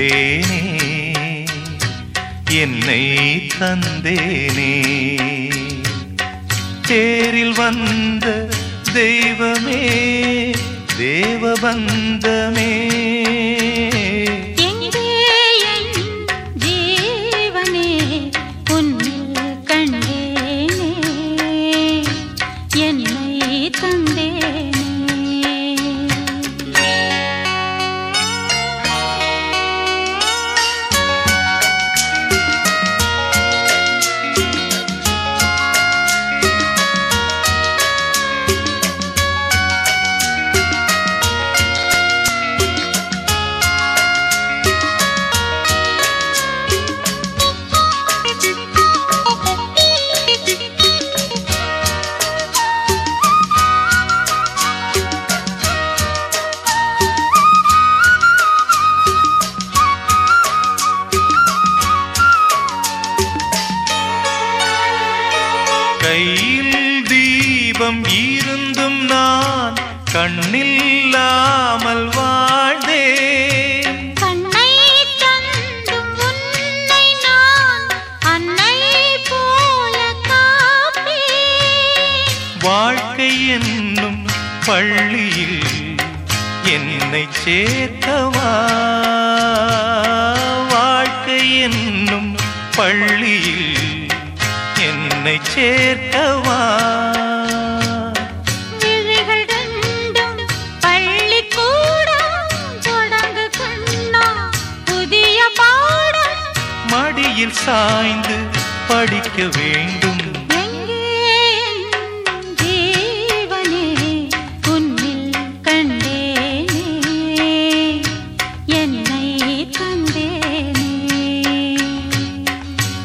கொண்டேனே. என்னை தந்தேனே. தேரில் வந்த தெய்வமே தேவபந்தமே. தீபம் இருந்தும் நான் கண்ணில்லாமல் வாழ்ந்தேன். வாழ்க்கை என்னும் பள்ளியில் என்னை சேர்க்கவா வாழ்க்கை என்னும் பள்ளியில் என்னை சேர்க்கவா படிக்க வேண்டும்.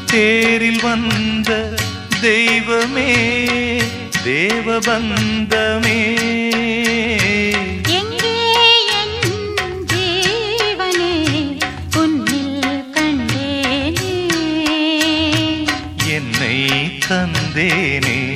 தேரில் வந்த தெய்வமே தேவபந்தமே. என்னை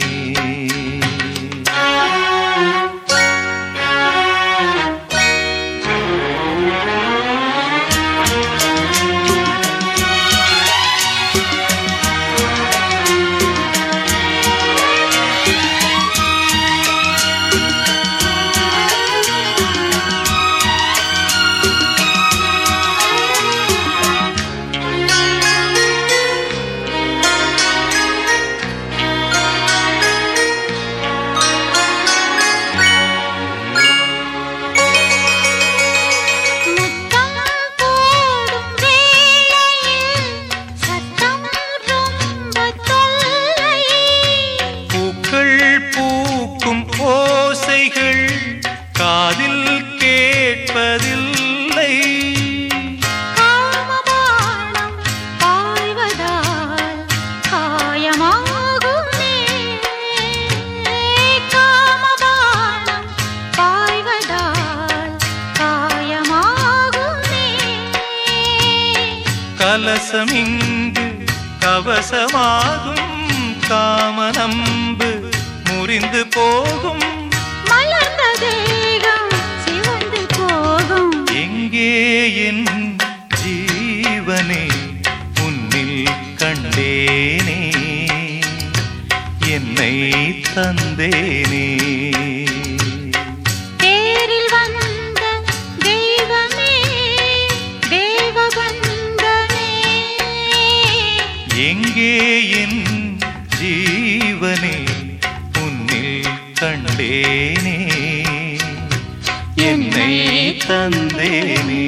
கலசமிங்கு கவசமாகும் காமனம்பு முறிந்து போகும். மலர்ந்த தேகம் சிவந்து போகும். எங்கே என் ஜீவனே உன்னில் கண்டேனே. என்னை தந்தேனே. எங்கே என் ஜீவனே உன்னில் கண்டேனே? என்னை தந்தேனே?